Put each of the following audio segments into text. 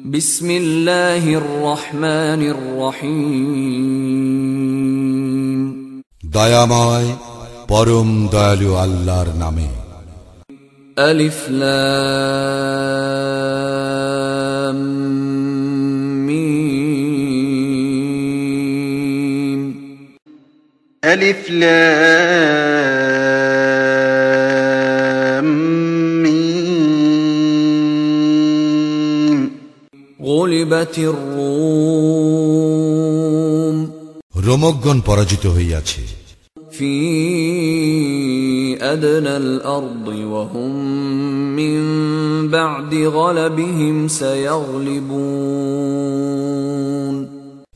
بسم الله الرحمن الرحيم দয়াময় পরম দয়ালু আল্লাহর নামে ألف لام ميم ألف لام গুলিবাতির রুম রোমকগণ পরাজিত হইয়াছে। ফি আদনাল আরদি ওয়া হুম মিন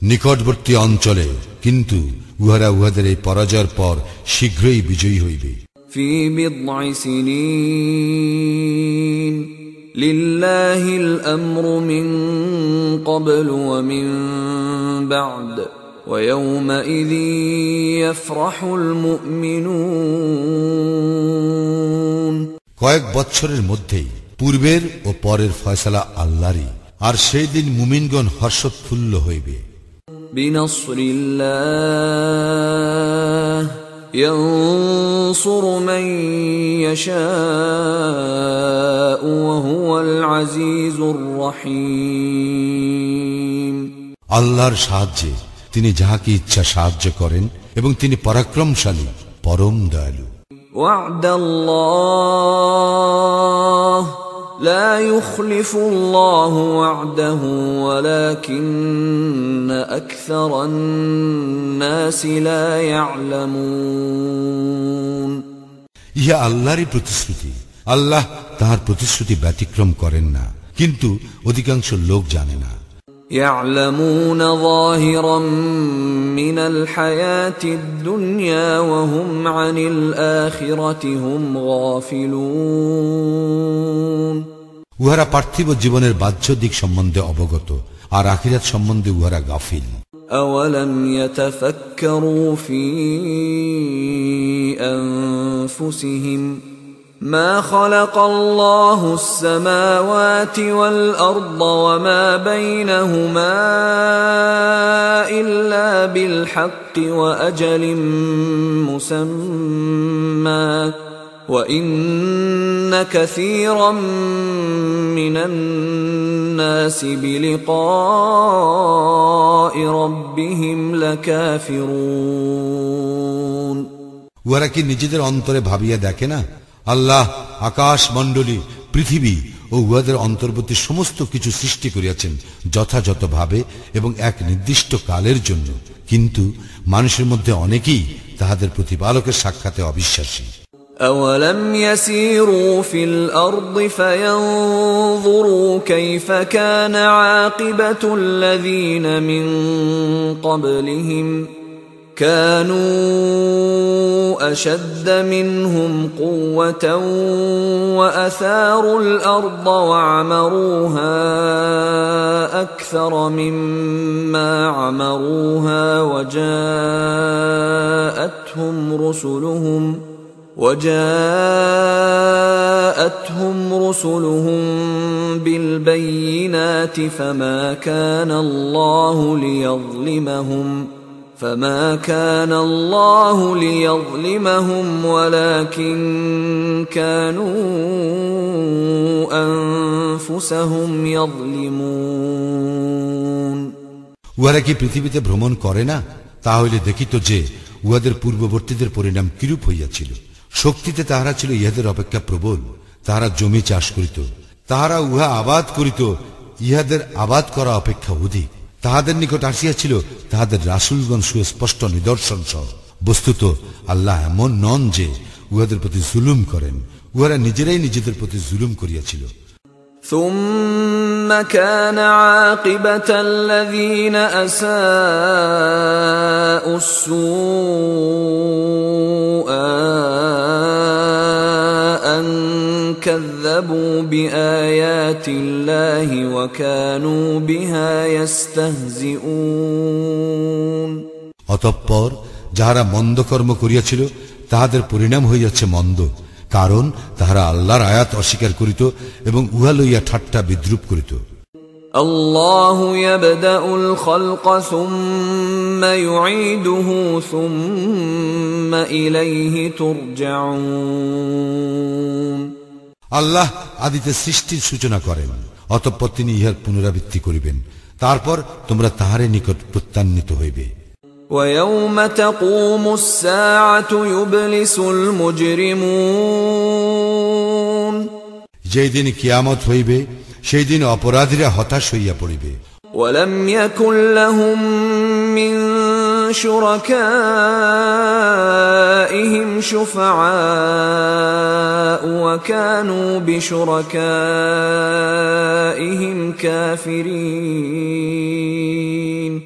নিকটবর্তী অঞ্চলে কিন্তু উহারা উহাদের এই পরাজয়ের পর শীঘ্রই বিজয়ী হইবে। ফি বিদআ সিনিন। লিল্লাহিল আমরু মিন قبل ومن بعد ويومئذ يفرح المؤمنون কয়েক বৎসরের মধ্যেই পূর্বের ও পরের ফয়সালা আল্লাহরই আর সেই দিন মুমিনগণ হর্ষোৎফুল্ল হইবে بنصر الله ينصر من يشاء وهو العزيز الرحيم আল্লাহর সাহায্যে তিনি যাহাকে ইচ্ছা সাহায্য করেন এবং তিনি পরাক্রমশালী পরম দয়ালু وعد الله لا يخلف الله وعده ولكن اكثر الناس لا يعلمون ইহা আল্লাহরই প্রতিশ্রুতি আল্লাহ তাহার প্রতিশ্রুতি ব্যতিক্রম করেন না কিন্তু অধিকাংশ লোক জানে না يعلمون ظاهرا من الحياه الدنيا وهم عن الاخره هم غافلون উহারা পার্থিব জীবনের বাহ্য দিক সম্বন্ধে অবগত আর আখিরাত সম্বন্ধে উহারা গাফিল أولم يتفكروا في أنفسهم ما خلق الله السماوات والأرض وما بينهما إلا بالحق وأجل مسمى وإن كثيرا من الناس بلقاء ربهم لكافرون উহারা কি নিজেদের অন্তরে ভাবিয়া দেখে না আল্লাহ আকাশ মণ্ডলী পৃথিবী ও উহাদের অন্তর্বর্তী সমস্ত কিছু সৃষ্টি করিয়াছেন যথাযথভাবে এবং এক নির্দিষ্ট কালের জন্য কিন্তু মানুষের মধ্যে অনেকেই তাহাদের প্রতিপালকের সাক্ষাতে অবিশ্বাসী أولم يسيروا في الأرض فينظروا كيف كان عاقبة الذين من قبلهم كانوا أشد منهم قوة وأثاروا الأرض وعمروها أكثر مما عمروها وجاءتهم رسلهم ۖ وجاءتهم رسلهم بالبينات فما كان الله ليظلمهم فما كان الله ليظلمهم ولكن كانوا انفسهم يظلمون উহারা কি পৃথিবীতে ভ্রমণ করে না তাহলে দেখিত যে উহাদের পূর্ববর্তীদের পরিণাম কিরূপ হইয়াছিল শক্তিতে তাহারা ছিল ইহাদের অপেক্ষা প্রবল তাহারা জমি চাষ করিত তাহারা উহা আবাদ করিত ইহাদের আবাদ করা অপেক্ষা অধিক তাহাদের নিকট আসিয়াছিল তাহাদের রাসুলগণ সুস্পষ্ট নিদর্শন সহ বস্তুত আল্লাহ এমন নন যে উহাদের প্রতি জুলুম করেন উহারা নিজেরাই নিজেদের প্রতি জুলুম করিয়াছিল ثم كان عاقبة الذين أساءوا السوء أن كذبوا بآيات الله وكانوا بها يستهزئون অতঃপর যাহারা মন্দ কর্ম করিয়াছিল তাহাদের পরিণাম হইয়াছে মন্দ কারণ তাহারা আল্লাহর আয়াত অস্বীকার করিত এবং উহা লইয়া ঠাট্টা বিদ্রুপ করিত الله يبدا الخلق ثم يعيده ثم اليه ترجعون আল্লাহ আদিতে সৃষ্টির সূচনা করেন অতঃপর তিনি ইহার পুনরাবৃত্তি করিবেন তারপর তোমরা তাহারে নিকট প্রত্যান্বিত হইবে ويوم تقوم الساعه يبلس المجرمون যেই দিন কিয়ামত হইবে সেই দিন অপরাধীরা হতাশ হইয়া পড়িবে ولم يكن لهم من شركائهم شفعاء وكانوا بشركائهم كافرين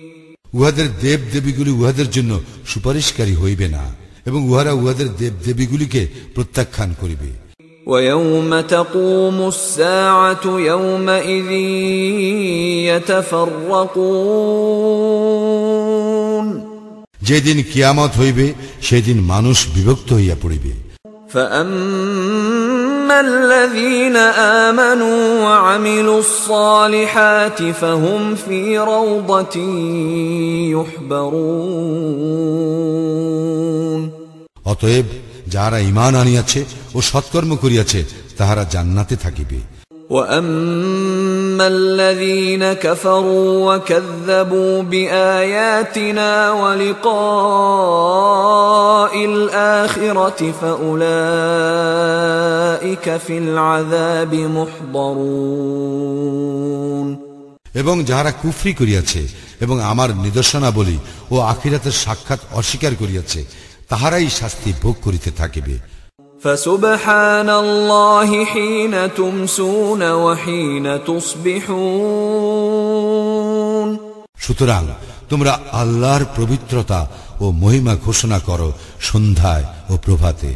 উহাদের দেব দেবীগুলি উহাদের জন্য সুপারিশকারী হইবে না এবং উহারা উহাদের দেব দেবীগুলিকে প্রত্যাখ্যান করিবে ويوم تقوم الساعة يومئذ يتفرقون যেদিন কিয়ামত হইবে সেদিন মানুষ বিভক্ত হইয়া পড়িবে فأما الذين آمنوا وعملوا الصالحات فهم في روضة يحبرون অতএব যাহারা ইমান আনিয়াছে ও সৎকর্ম করিয়াছে তাহারা জান্নাতে থাকিবে واما الذين كفروا وكذبوا باياتنا ولقاء الاخره فاولئك في العذاب محضرون এবং যাহারা কুফরি করিয়াছে এবং আমার নিদর্শনাবলী ও আখিরাতের সাক্ষাৎ অস্বীকার করিয়াছে তাহারাই শাস্তি ভোগ করিতে থাকিবে فسبحان الله حين تمسون وحين تصبحون সুতরাং তোমরা আল্লাহর পবিত্রতা ও মহিমা ঘোষণা করো সন্ধ্যায় ও প্রভাতে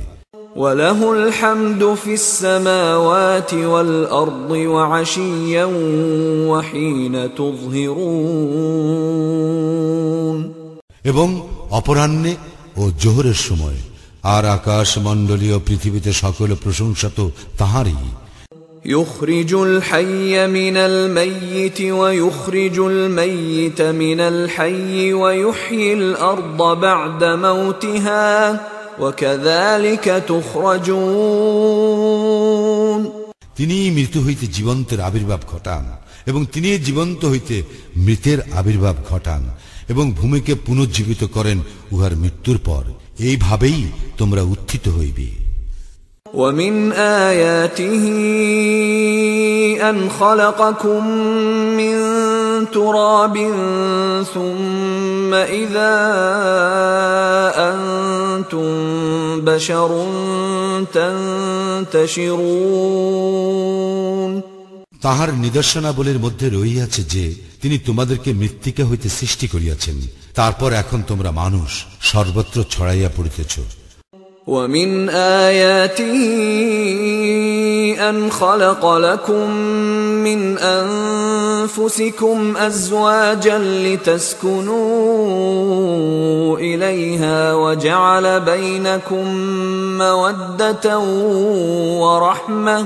وله الحمد في السماوات والارض وعشيا وحين تظهرون এবং অপরাহ্নে ও জোহরের সময় আর আকাশ মণ্ডলীয় পৃথিবীতে সকল প্রশংসা তো তাহারই يخرج الحي من الميت ويخرج الميت من الحي ويحيي الارض بعد موتها وكذلك تخرجون তিনি মৃত্যু হইতে জীবন্তের আবির্ভাব ঘটান এবং তিনি জীবন্ত হইতে মৃতের আবির্ভাব ঘটান এবং ভূমিকে পুনর্জীবিত করেন উহার মৃত্যুর পর এইভাবেই তোমরা উত্থিত হইবে ومن آياته أن خلقكم من تراب ثم إذا أنتم بشر تنتشرون তাহার নিদর্শনাবলীর মধ্যে রহিয়াছে যে তিনি তোমাদেরকে মৃত্তিকা হইতে সৃষ্টি করিয়াছেন তারপর এখন তোমরা মানুষ সর্বত্র ছড়াইয়া পড়িতেছ ومن آياته أن خلق لكم من أنفسكم أزواجا لتسكنوا إليها وجعل بينكم مودة ورحمة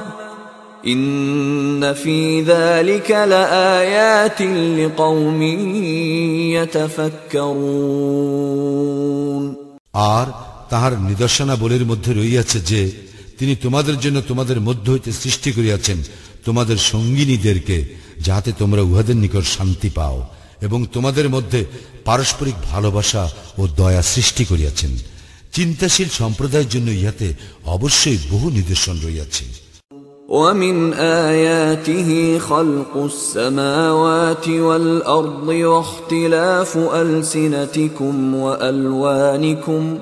আর তাহার নিদর্শনাবলীর মধ্যে রইয়াছে যে, তিনি তোমাদের জন্য তোমাদের মধ্য হইতে সৃষ্টি করিয়াছেন তোমাদের সঙ্গিনীদেরকে, যাহাতে তোমরা উহাদের নিকট শান্তি পাও এবং তোমাদের মধ্যে পারস্পরিক ভালোবাসা ও দয়া সৃষ্টি করিয়াছেন। চিন্তাশীল সম্প্রদায়ের জন্য ইহাতে অবশ্যই বহু নিদর্শন রইয়াছে ومن آياته خلق السماوات والأرض واختلاف ألسنتكم وألوانكم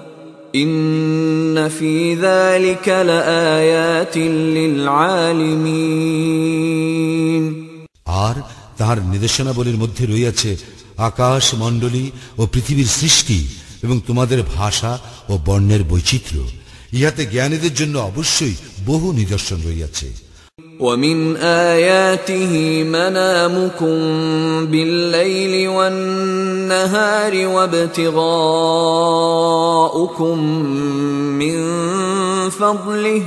إن في ذلك لآيات للعالمين আর তাহার নির্দেশনাবলীর মধ্যে রইয়াছে আকাশ মণ্ডলী ও পৃথিবীর সৃষ্টি এবং তোমাদের ভাষা ও বর্ণের বৈচিত্র্য ইহাতে জ্ঞানীদের জন্য অবশ্যই বহু নিদর্শন রইয়াছে ومن آياته منامكم بالليل والنهار وابتغاؤكم من فضله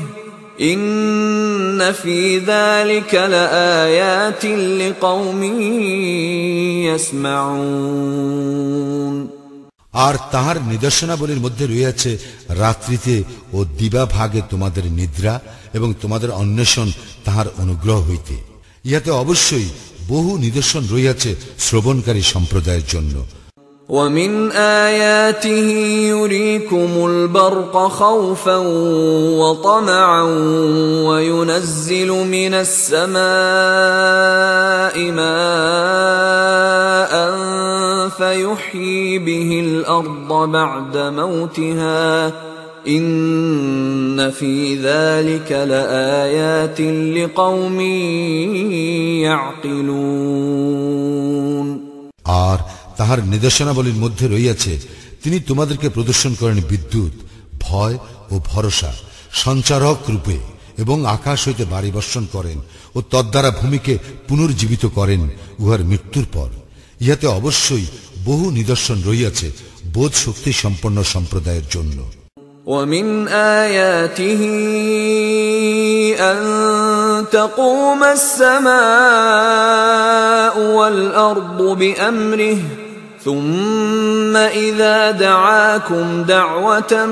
إن في ذلك لآيات لقوم يسمعون আর তাহার নিদর্শনাবলীর মধ্যে রয়েছে রাত্রিতে ও দিবা ভাগে তোমাদের নিদ্রা এবং তোমাদের অন্বেষণ তাহার অনুগ্রহ হইতে ইহাতে অবশ্যই বহু নিদর্শন রইয়াছে শ্রবণকারী সম্প্রদায়ের জন্য ومن آياته يريكم البرق خوفا وطمعا وينزل من السماء ماء فيحيي به الأرض بعد موتها إن في ذلك لآيات لقوم يعقلون আর তাহার নিদর্শনাবলীর মধ্যে রইয়াছে তিনি তোমাদেরকে প্রদর্শন করেন বিদ্যুৎ ভয় ও ভরসা সঞ্চারক রূপে এবং আকাশ হইতে বাড়ি বর্ষণ করেন ও তদ্বারা ভূমিকে পুনর্জীবিত করেন উহার মৃত্যুর পর ইহাতে অবশ্যই বহু নিদর্শন রইয়াছে বোধ শক্তি সম্পন্ন সম্প্রদায়ের জন্য ومن آياته أن تقوم السماء والأرض بأمره ثم إذا دعاكم دعوة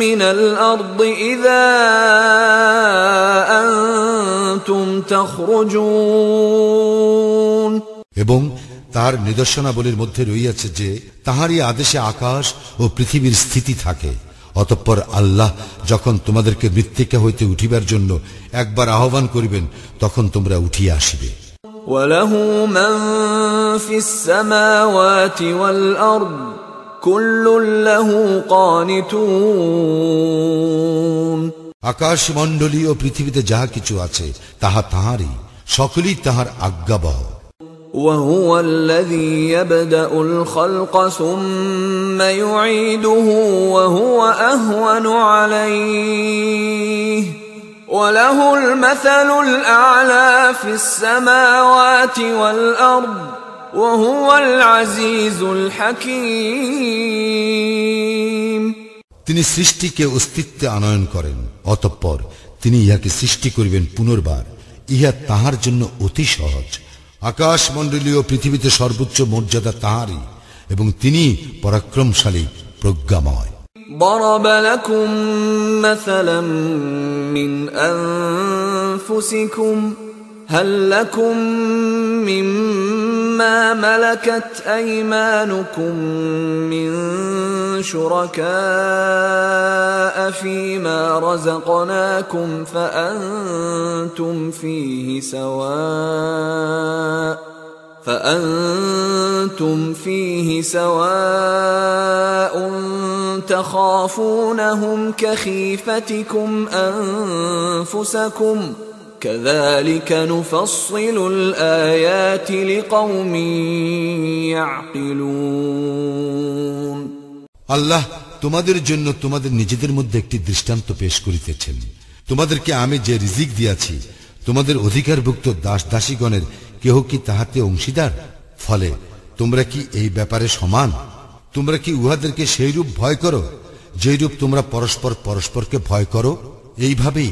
من الأرض إذا أنتم تخرجون এবং তার নিদর্শনাবলীর মধ্যে রইয়াছে যে তাহারই আদেশে আকাশ ও পৃথিবীর স্থিতি থাকে অতঃপর আল্লাহ যখন তোমাদেরকে মৃত্তিকা হইতে উঠিবার জন্য একবার আহ্বান করিবেন তখন তোমরা উঠিয়া আসিবে وله من في السماوات والأرض كل له قانتون আকাশ মণ্ডলী ও পৃথিবীতে যাহা কিছু আছে তাহা তাহারই সকলেই তাহার আজ্ঞাবহ وهو الذي يبدأ الخلق ثم يعيده وهو أهون عليه وله المثل الأعلى في السماوات والأرض وهو العزيز الحكيم তিনি সৃষ্টিকে অস্তিত্বে আনয়ন করেন অতঃপর তিনি ইহাকে সৃষ্টি করিবেন পুনর্বার ইহা তাহার জন্য অতি সহজ আকাশ মণ্ডলীয় পৃথিবীতে সর্বোচ্চ মর্যাদা তাহারই এবং তিনি পরাক্রমশালী প্রজ্ঞাময় ضرب لكم مثلا من أنفسكم هل لكم مما ملكت أيمانكم من شركاء فيما رزقناكم فأنتم فيه سواء فأنتم فيه سواء تخافونهم كخيفتكم أنفسكم আল্লাহ তোমাদের জন্য তোমাদের নিজেদের মধ্যে একটি দৃষ্টান্ত পেশ করিতেছেন। তোমাদেরকে আমি যে রিজিক দিয়াছি, তোমাদের অধিকারভুক্ত দাস দাসীগণের কেহ কি তাহাতে অংশীদার? ফলে তোমরা কি এই ব্যাপারে সমান? তোমরা কি উহাদেরকে সেইরূপ ভয় করো, যেইরূপ তোমরা পরস্পর পরস্পরকে ভয় করো? এইভাবেই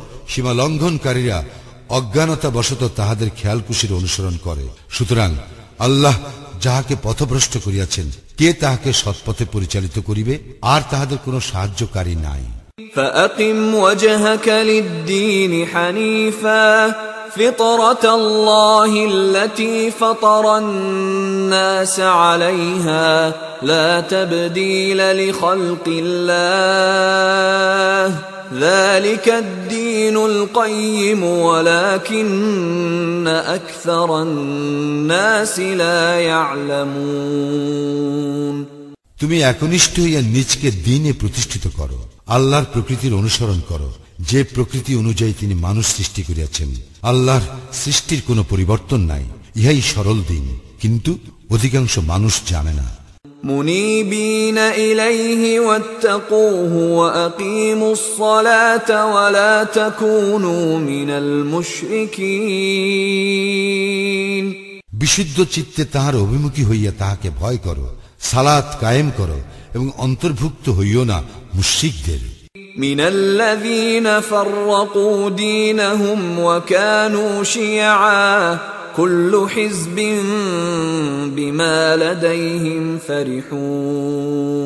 সীমা লঙ্ঘনকারীরা অজ্ঞানতা বশত তাহাদের খেয়ালকুশির অনুসরণ করে সুতরাং আল্লাহ যাহাকে পথভ্রষ্ট করিয়াছেন কে তাহাকে সৎপথে পরিচালিত করিবে আর তাহাদের কোনো সাহায্যকারী নাই فأقم وجهك للدين حنيفا فطرة الله التي فطر الناس عليها لا تبديل لخلق الله ذلك الدين القيم ولكن أكثر الناس لا يعلمون তুমি একনিষ্ঠ হইয়া নিজকে দিনে প্রতিষ্ঠিত করো আল্লাহর প্রকৃতির অনুসরণ করো যে প্রকৃতি অনুযায়ী তিনি মানুষ সৃষ্টি করিয়াছেন আল্লাহর সৃষ্টির কোনো পরিবর্তন নাই ইহাই সরল দিন কিন্তু অধিকাংশ মানুষ জানে না منيبين إليه واتقوه وأقيموا الصلاة ولا تكونوا من المشركين বিশুদ্ধ চিত্তে তাহার অভিমুখী হইয়া তাহাকে ভয় করো সালাত কায়েম করো এবং অন্তর্ভুক্ত হইও না মুশিকদের من الذين فرقوا دينهم وكانوا شيعا كل حزب بما لديهم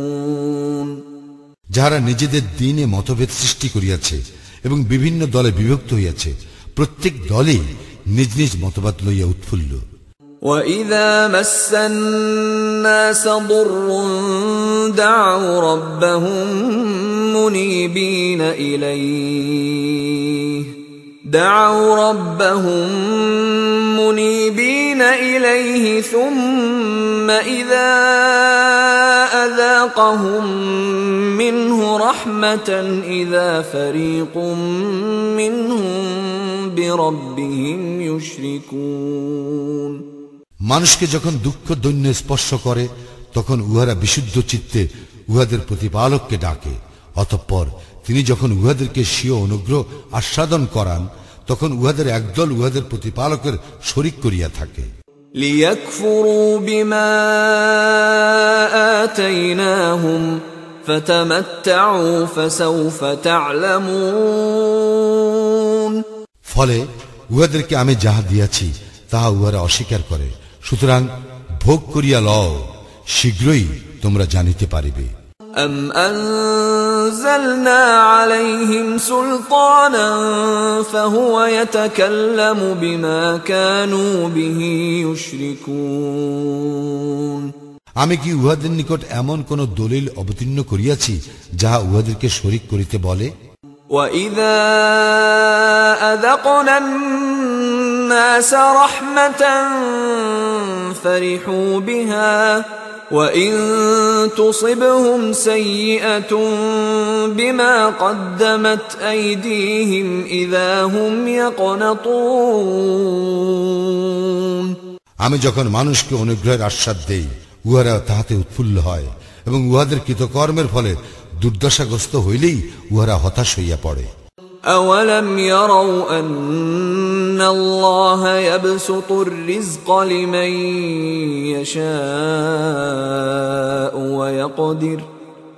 فرحون যাহারা নিজেদের দিনে মতভেদ সৃষ্টি করিয়াছে এবং বিভিন্ন দলে বিভক্ত হইয়াছে প্রত্যেক দলেই নিজ নিজ মতবাদ লইয়া উৎফুল্ল وإذا مس الناس ضر دعوا ربهم منيبين إليه دعوا ربهم منيبين إليه ثم إذا أذاقهم منه رحمة إذا فريق منهم بربهم يشركون মানুষকে যখন দুঃখ দৈন্য স্পর্শ করে তখন উহারা বিশুদ্ধ চিত্তে উহাদের প্রতিপালককে ডাকে অতঃপর তিনি যখন উহাদেরকে স্বীয় অনুগ্রহ আস্বাদন করান তখন উহাদের একদল উহাদের প্রতিপালকের শরিক করিয়া থাকে ليكفروا بما آتيناهم فتمتعوا فسوف تعلمون ফলে উহাদেরকে আমি যাহা দিয়াছি তাহা উহারা অস্বীকার করে সুতরাং ভোগ করিয়া লও শীঘ্রই তোমরা জানিতে পারিবে أم أنزلنا عليهم سلطانا فهو يتكلم بما كانوا به يشركون আমি কি উহাদের নিকট এমন কোন দলিল অবতীর্ণ করিয়াছি যাহা উহাদেরকে শরিক করিতে বলে وإذا أذقنا الناس رحمة فرحوا بها وإن تصبهم سيئة بما قدمت أيديهم إذا هم يقنطون আমি যখন মানুষকে অনুগ্রহের আশ্বাদ দেই উহারা তাহাতে উৎফুল্ল হয় এবং উহাদের কৃতকর্মের ফলে দুর্দশাগ্রস্ত হইলেই উহারা হতাশ হইয়া পড়ে أولم يروا أن الله يبسط الرزق لمن يشاء ويقدر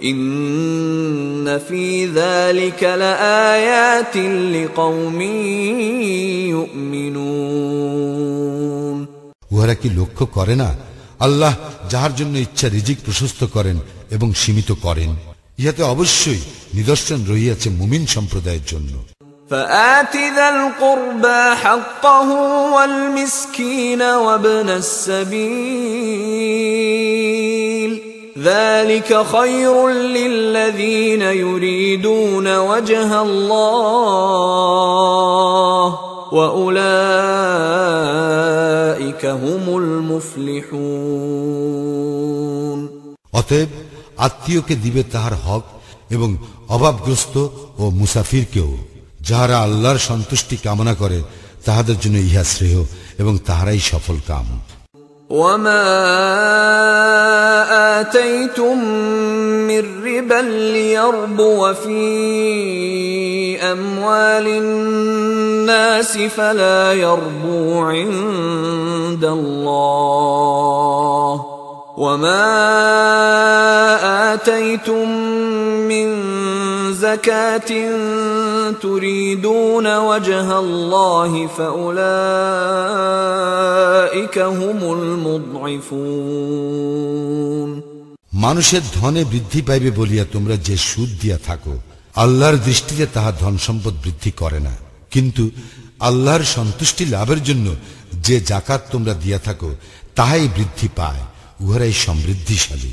إن في ذلك لآيات لقوم يؤمنون উহারা কি লক্ষ্য করে না আল্লাহ যাহার জন্য ইচ্ছা রিজিক প্রশস্ত করেন এবং সীমিত করেন ইহাতে অবশ্যই নিদর্শন রহিয়াছে মুমিন সম্প্রদায়ের জন্য فآت ذا القربى حقه والمسكين وابن السبيل ذلك خير للذين يريدون وجه الله وأولئك هم المفلحون অতএব আত্মীয়কে দিবে তাহার হক এবং অভাবগ্রস্ত ও মুসাফিরকেও যাহারা আল্লাহর সন্তুষ্টি কামনা করে তাহাদের জন্য ইহা শ্রেয় এবং তাহারাই সফল কাম وما آتيتم من ربا ليربو في أموال الناس فلا يربو عند الله وما آتيتم من زكاة تريدون وجه الله فأولئك هم المضعفون মানুষের ধনে বৃদ্ধি পাইবে বলিয়া তোমরা যে সুদ দিয়া থাকো আল্লাহর দৃষ্টিতে তাহার ধন সম্পদ বৃদ্ধি করে না কিন্তু আল্লাহর সন্তুষ্টি লাভের জন্য যে জাকাত তোমরা দিয়া থাকো তাহাই বৃদ্ধি পায় উহারাই সমৃদ্ধিশালী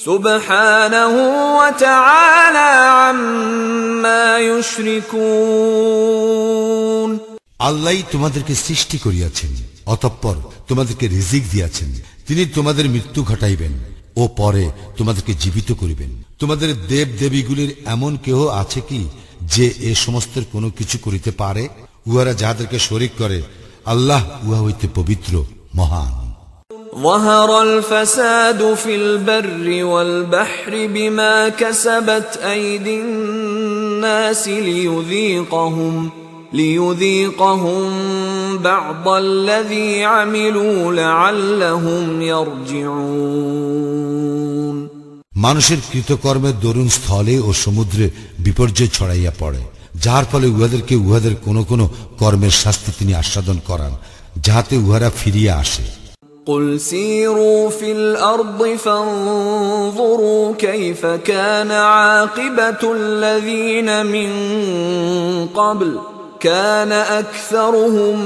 سبحانه وتعالى عما يشركون আল্লাহ তোমাদেরকে সৃষ্টি করিয়াছেন অতঃপর তোমাদেরকে রিজিক দিয়াছেন তিনি তোমাদের মৃত্যু ঘটাইবেন ও পরে তোমাদেরকে জীবিত করিবেন তোমাদের দেব দেবীগুলির এমন কেহ আছে কি যে এ সমস্তের কোনো কিছু করিতে পারে উহারা যাহাদেরকে শরিক করে আল্লাহ উহা হইতে পবিত্র মহান ظهر الفساد في البر والبحر بما كسبت أيدي الناس ليذيقهم ليذيقهم بعض الذي عملوا لعلهم يرجعون মানুষের কৃতকর্মের দরুন স্থলে ও সমুদ্রে বিপর্যয় ছড়াইয়া পড়ে যার ফলে উহাদেরকে উহাদের কোন কোন কর্মের শাস্তি তিনি আস্বাদন করান যাহাতে উহারা ফিরিয়া আসে قل سيروا في الأرض فانظروا كيف كان عاقبة الذين من قبل كان أكثرهم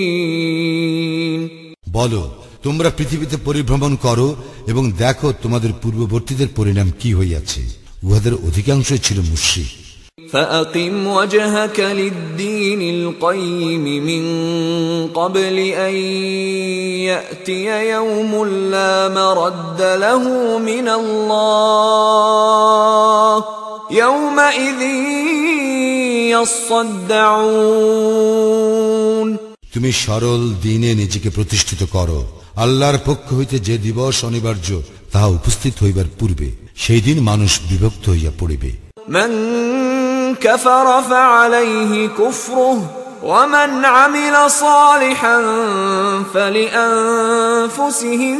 مشركين বলো তোমরা পৃথিবীতে পরিভ্রমণ করো এবং দেখো তোমাদের পূর্ববর্তীদের পরিণাম কি হইয়াছে উহাদের অধিকাংশই ছিল মুশ্রিক فأقم وجهك للدين القيم من قبل أن يأتي يوم لا مرد له من الله يومئذ يصدعون তুমি সরল দিনে নিজেকে প্রতিষ্ঠিত করো আল্লাহর পক্ষ হইতে যে দিবস অনিবার্য তাহা উপস্থিত হইবার পূর্বে সেই দিন মানুষ বিভক্ত হইয়া পড়িবে من كفر فعليه كفره ومن عمل صالحا فلأنفسهم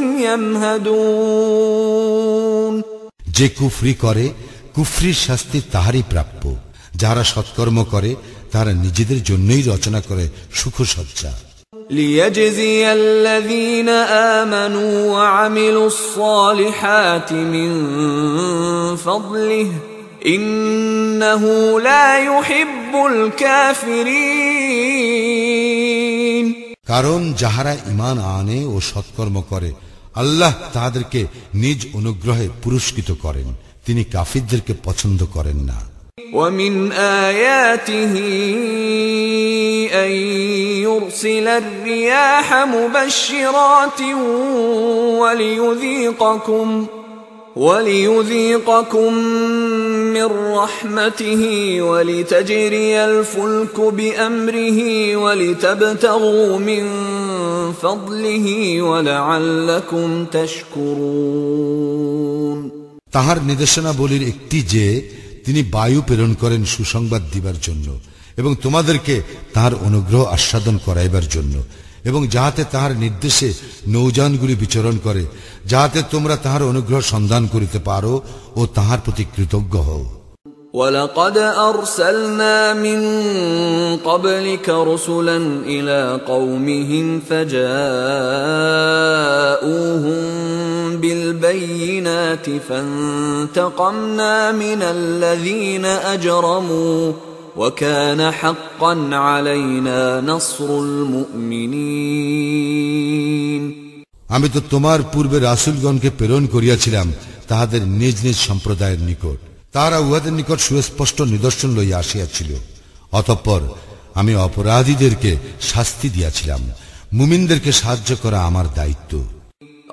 يمهدون যে কুফরি করে কুফরির শাস্তি তাহারই প্রাপ্য যারা সৎকর্ম করে তারা নিজেদের জন্যই রচনা করে সুখসজ্জা ليجزي الذين آمنوا وعملوا الصالحات من فضله إنه لا يحب الكافرين কারণ যাহারা ইমান আনে ও সৎকর্ম করে আল্লাহ তাহাদেরকে নিজ অনুগ্রহে পুরস্কৃত করেন তিনি কাফিরদেরকে পছন্দ করেন না ومن آياته أن يرسل الرياح مبشرات وليذيقكم وليذيقكم من رحمته ولتجري الفلك بأمره ولتبتغوا من فضله ولعلكم تشكرون তাহার নির্দেশনাবলীর একটি যে তিনি বায়ু প্রেরণ করেন সুসংবাদ দিবার জন্য এবং তোমাদেরকে তাহার অনুগ্রহ আস্বাদন করাইবার জন্য এবং যাহাতে তাহার নির্দেশে নৌযানগুলি বিচরণ করে যাহাতে তোমরা তাহার অনুগ্রহ সন্ধান করিতে পারো ও তাহার প্রতি কৃতজ্ঞ হও ولقد أرسلنا من قبلك رسلا إلى قومهم فجاءوهم بالبينات فانتقمنا من الذين أجرموا وكان حقا علينا نصر المؤمنين আমি তো তোমার পূর্বে রাসুলগণকে প্রেরণ করিয়াছিলাম তাহাদের নিজ নিজ সম্প্রদায়ের নিকট তাহারা উহাদের নিকট সুস্পষ্ট নিদর্শন লইয়া আসিয়াছিল অতঃপর আমি অপরাধীদেরকে শাস্তি দিয়াছিলাম মুমিনদেরকে সাহায্য করা আমার দায়িত্ব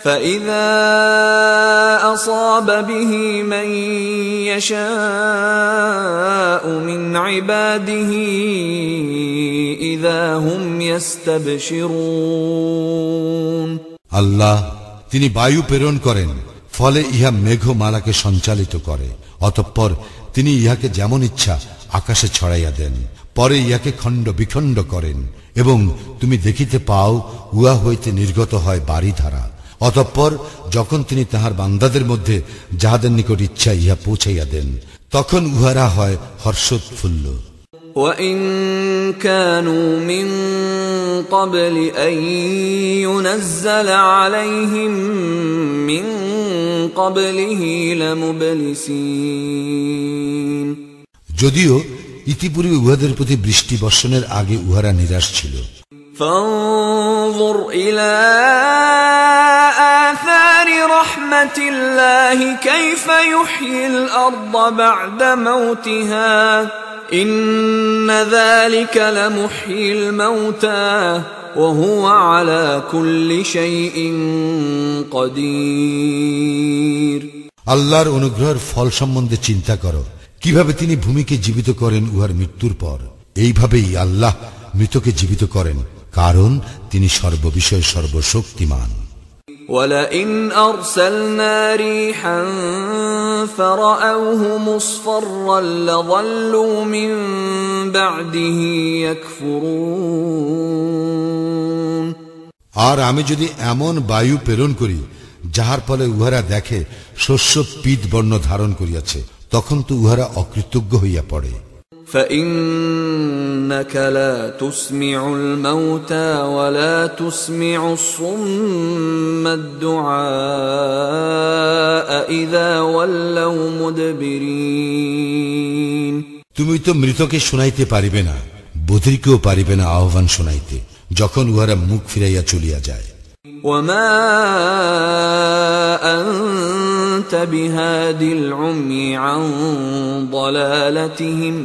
فإذا أصاب به من يشاء من عباده إذا هم يستبشرون আল্লাহ তিনি বায়ু প্রেরণ করেন ফলে ইহা মেঘমালাকে সঞ্চালিত করে অতঃপর তিনি ইহাকে যেমন ইচ্ছা আকাশে ছড়াইয়া দেন পরে ইহাকে খণ্ড বিখণ্ড করেন এবং তুমি দেখিতে পাও উহা হইতে নির্গত হয় বাড়িধারা অতঃপর যখন তিনি তাহার বান্দাদের মধ্যে যাহাদের নিকট ইচ্ছা ইহা পৌঁছাইয়া দেন তখন উহারা হয় হর্ষোৎফুল্ল وإن كانوا من قبل أن ينزل عليهم من قبله لمبلسين যদিও ইতিপূর্বে উহাদের প্রতি বৃষ্টি বর্ষণের আগে উহারা নিরাশ ছিল فانظر إلى آثار رحمة الله كيف يحيي الأرض بعد موتها إن ذلك لمحيي الموتى وهو على كل شيء قدير আল্লাহর অনুগ্রহের ফল সম্বন্ধে চিন্তা করো কিভাবে তিনি ভূমিকে জীবিত করেন উহার মৃত্যুর পর এইভাবেই আল্লাহ মৃতকে জীবিত করেন কারণ তিনি সর্ববিষয়ে সর্বশক্তিমান ولئن أرسلنا ريحا فرأوه مصفرا لظلوا من بعده يكفرون আর আমি যদি এমন বায়ু প্রেরণ করি যাহার ফলে উহারা দেখে শস্য পিত বর্ণ ধারণ করিয়াছে তখন তো উহারা অকৃতজ্ঞ হইয়া পড়ে فإنك لا تسمع الموتى ولا تسمع الصم الدعاء إذا ولوا مدبرين তুমি তো মৃতকে শুনাইতে পারিবে না বধিরকেও পারিবে না আহ্বান শুনাইতে যখন উহারা মুখ ফিরাইয়া চলিয়া যায় وما أنت بهاد العمي عن ضلالتهم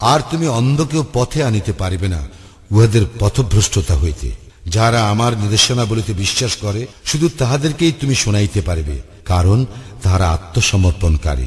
আর তুমি অন্ধকেও পথে আনিতে পারিবে না, উহাদের পথভ্রষ্টতা হইতে। যারা আমার নির্দেশনাবলিতে বিশ্বাস করে, শুধু তাহাদেরকেই তুমি শোনাইতে পারবে, কারণ তাহারা আত্মসমর্পণকারী।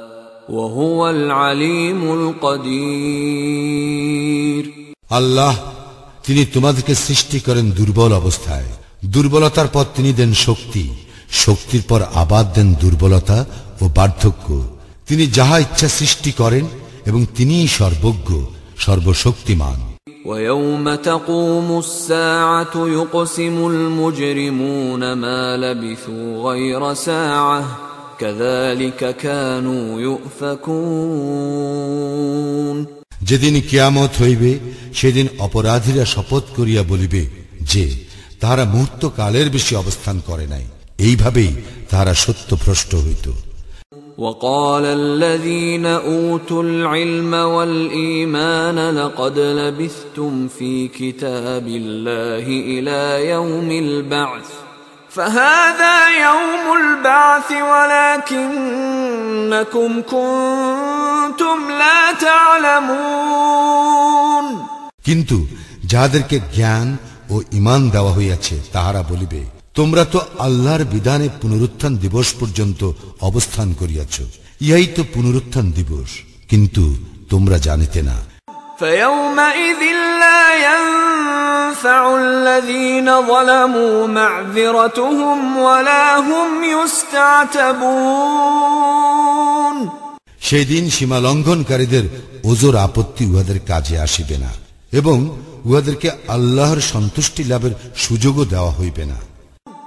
আল্লাহ তিনি তোমাদেরকে সৃষ্টি করেন দুর্বল অবস্থায় দুর্বলতার পর তিনি দেন শক্তি শক্তির পর আবার দেন দুর্বলতা ও বার্ধক্য তিনি যাহা ইচ্ছা সৃষ্টি করেন এবং তিনিই সর্বজ্ঞ সর্বশক্তিমান ويوم تقوم الساعة يقسم المجرمون ما لبثوا غير ساعة كذلك كانوا يؤفكون যেদিন কিয়ামত হইবে সেদিন অপরাধীরা শপথ করিয়া বলিবে যে তাহারা মুহূর্ত কালের বেশি অবস্থান করে নাই এইভাবেই তাহারা সত্যভ্রষ্ট হইত وقال الذين أوتوا العلم والإيمان لقد لبثتم في كتاب الله إلى يوم البعث فهذا يوم البعث ولكنكم كنتم لا تعلمون কিন্তু যাহাদেরকে জ্ঞান ও ইমান দেওয়া হইয়াছে তাহারা বলিবে তোমরা তো আল্লাহর বিধানে পুনরুত্থান দিবস পর্যন্ত অবস্থান করিয়াছ ইহাই তো পুনরুত্থান দিবস কিন্তু তোমরা জানিতে না فيومئذ لا ينفع الذين ظلموا معذرتهم ولا هم يستعتبون সেই দিন সীমা লঙ্ঘনকারীদের ওজোর আপত্তি উহাদের কাজে আসিবে না এবং উহাদেরকে আল্লাহর সন্তুষ্টি লাভের সুযোগও দেওয়া হইবে না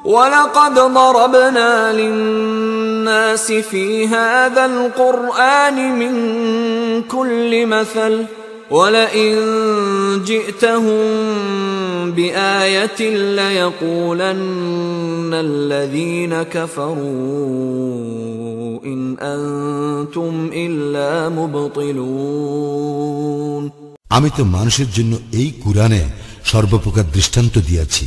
ولقد ضربنا للناس في هذا القرآن من كل مثل ولئن جئتهم بآية ليقولن الذين كفروا إن أنتم إلا مبطلون আমি তো মানুষের জন্য এই কুরআনে সর্বপ্রকার দৃষ্টান্ত দিয়াছি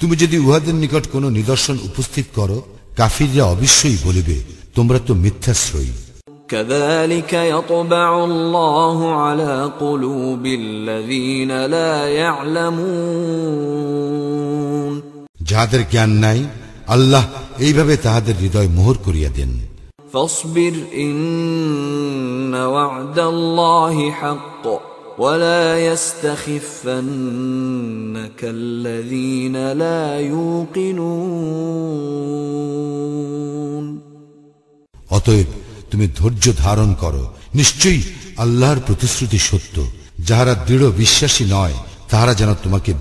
তুমি যদি উহাদের নিকট কোনো নিদর্শন উপস্থিত করো কাফিররা অবশ্যই বলিবে তোমরা তো মিথ্যাশ্রয়ী كذلك يطبع الله على قلوب الذين لا يعلمون যাহাদের জ্ঞান নাই আল্লাহ এইভাবে তাহাদের হৃদয় মোহর করিয়া দেন فاصبر إن وعد الله حق ولا يستخفنك الذين لا يوقنون অতএব তুমি ধৈর্য ধারণ করো। নিশ্চয়ই আল্লাহর প্রতিশ্রুতি সত্য। যাহারা দৃঢ় বিশ্বাসী নয়, তাহারা যেন তোমাকে